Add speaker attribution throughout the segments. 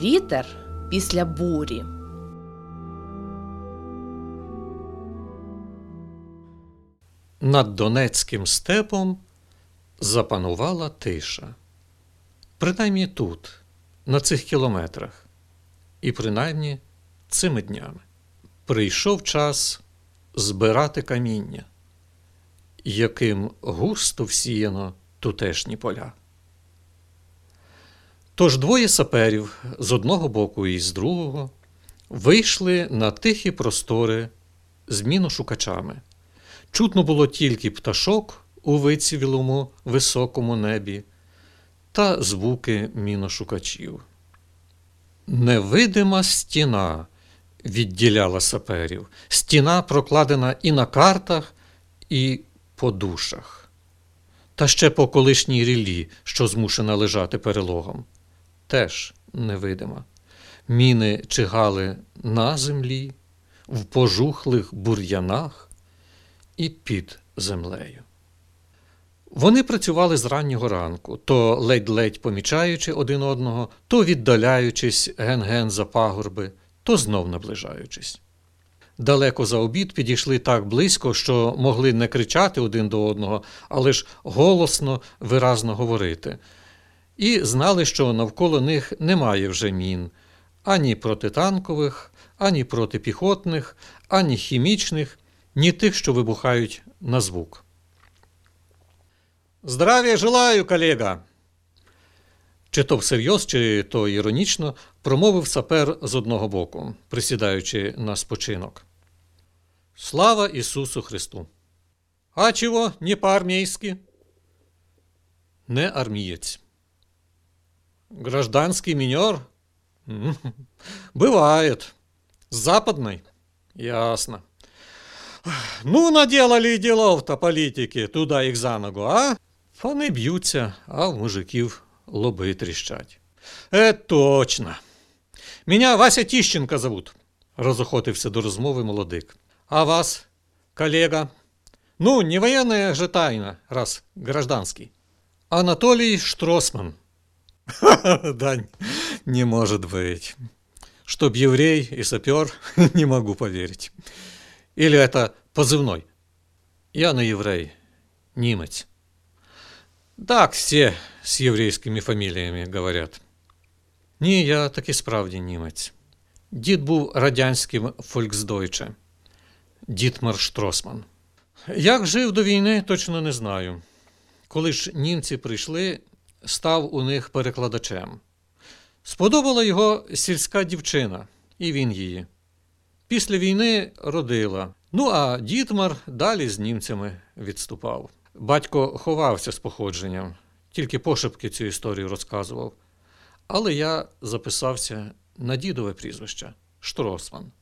Speaker 1: Вітер після бурі.
Speaker 2: Над Донецьким степом запанувала тиша. Принаймні тут, на цих кілометрах, і принаймні цими днями. Прийшов час збирати каміння, яким густо всіяно тутешні поля. Тож двоє саперів з одного боку і з другого вийшли на тихі простори з міношукачами. Чутно було тільки пташок у вицівілому високому небі та звуки міношукачів. Невидима стіна відділяла саперів, стіна прокладена і на картах, і по душах, та ще по колишній рілі, що змушена лежати перелогом. Теж невидима. Міни чигали на землі, в пожухлих бур'янах і під землею. Вони працювали з раннього ранку, то ледь-ледь помічаючи один одного, то віддаляючись ген-ген за пагорби, то знов наближаючись. Далеко за обід підійшли так близько, що могли не кричати один до одного, але ж голосно, виразно говорити, і знали, що навколо них немає вже мін ані протитанкових, ані протипіхотних, ані хімічних, ні тих, що вибухають на звук. Здравия желаю, колега! Чи то всерйоз, чи то іронічно промовив сапер з одного боку, присідаючи на спочинок. Слава Ісусу Христу! А чого не по-армійськи? Не армієць. Гражданский минер? М, Бывает. С западной? Ясно. Ну, наделали делов-то политики, туда їх за ногу, а? Вони б'ються, а в мужиків лоби тріщать. Е, точно. Меня Вася Тищенко зовут, розохотився до розмови молодик. А вас, коллега? Ну, не военная же тайна, раз гражданский. Анатолий Штросман. Да, не может быть. Чтоб еврей и сапер, не могу поверить. Или это позывной? Я не еврей, немец. Так все з єврейськими фаміліями говорять. Ні, я таки справді німець. Дід був радянським фольксдойче. Дітмар Штросман. Як жив до війни, точно не знаю. Коли ж німці прийшли, став у них перекладачем. Сподобала його сільська дівчина, і він її. Після війни родила. Ну а Дітмар далі з німцями відступав. Батько ховався з походженням, тільки пошепки цю історію розказував. Але я записався на дідове прізвище Штросман.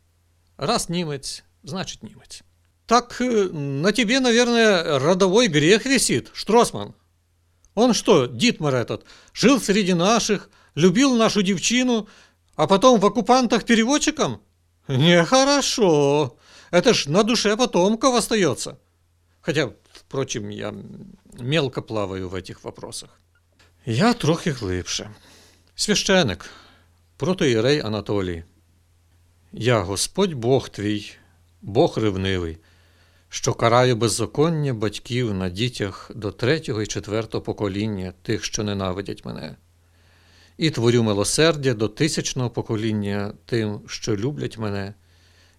Speaker 2: Раз німець, значить німець. Так э, на тебе, наверное, родовой грех висит, Штросман. Он что, Дитмар этот, жил среди наших, любил нашу девчину, а потом в оккупантах переводчиком? Нехорошо. Это ж на душе потомков остается. Хотя, впрочем, я мелко плаваю в этих вопросах. Я трохи глибше. Священик, протоїрей Анатолій. Я Господь Бог твій, Бог ревнивий, що караю беззаконня батьків на дітях до третього і четвертого покоління тих, що ненавидять мене, і творю милосердя до тисячного покоління тим, що люблять мене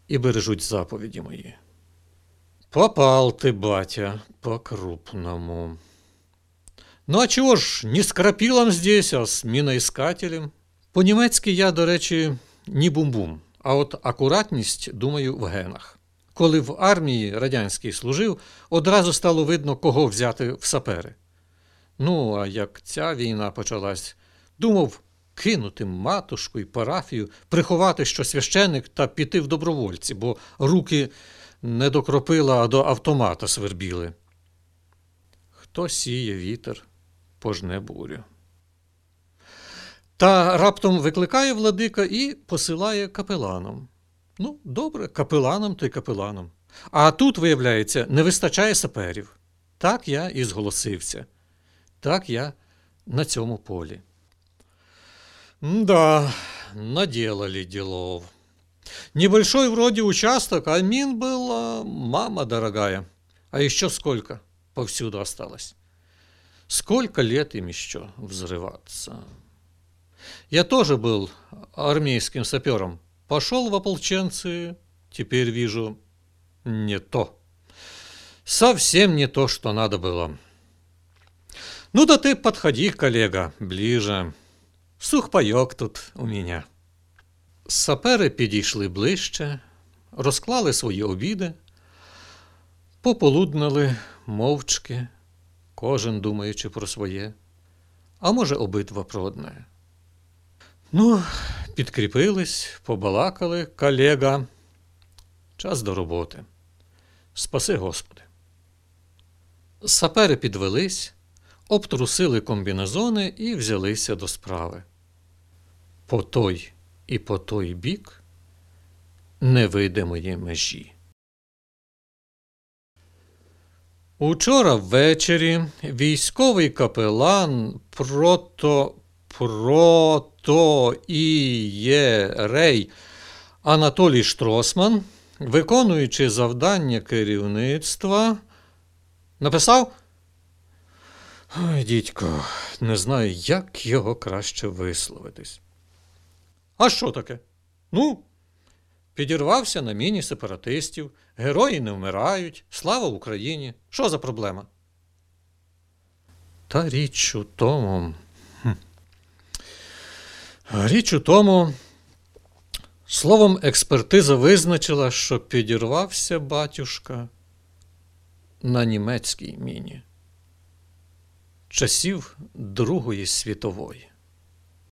Speaker 2: і бережуть заповіді мої. Попал ты, батя, по-крупному. Ну а чого ж, не з крапілом здесь, а міноіскателем? По-німецьки я, до речі, ні бум-бум, а от акуратність, думаю, в генах. Коли в армії радянській служив, одразу стало видно, кого взяти в сапери. Ну, а як ця війна почалась, думав кинути матушку і парафію, приховати, що священик, та піти в добровольці, бо руки не до кропила, а до автомата свербіли. Хто сіє вітер, пожне бурю. Та раптом викликає владика і посилає капеланом. Ну, добре, капеланом то й капеланом. А тут, виявляється, не вистачає саперів. Так я і зголосився. Так я на цьому полі. Да, наделали делов. Небольшой вроде участок, а мин был, а, мама дорогая. А еще сколько повсюду осталось. Сколько лет им еще взрываться. Я тоже был армейским сапером. Пошел в ополченцы, теперь вижу, не то. Совсем не то, что надо было. Ну да ты подходи, коллега, ближе. Сухпайок тут у мене. Сапери підійшли ближче, розклали свої обіди, пополуднили мовчки, кожен думаючи про своє, а може, обидва про одне. Ну, підкріпились, побалакали, колега. Час до роботи. Спаси Господи. Сапери підвелись, обтрусили комбінезони і взялися до справи. По той і по той бік невидимої межі. Учора ввечері військовий капелан прото протоієрей Анатолій Штросман, виконуючи завдання керівництва, написав Ой, дідько, не знаю, як його краще висловитись. А що таке? Ну, підірвався на міні сепаратистів, герої не вмирають, слава Україні. Що за проблема? Та річ у тому. Річ у тому, словом, експертиза визначила, що підірвався батюшка на німецькій міні часів Другої світової.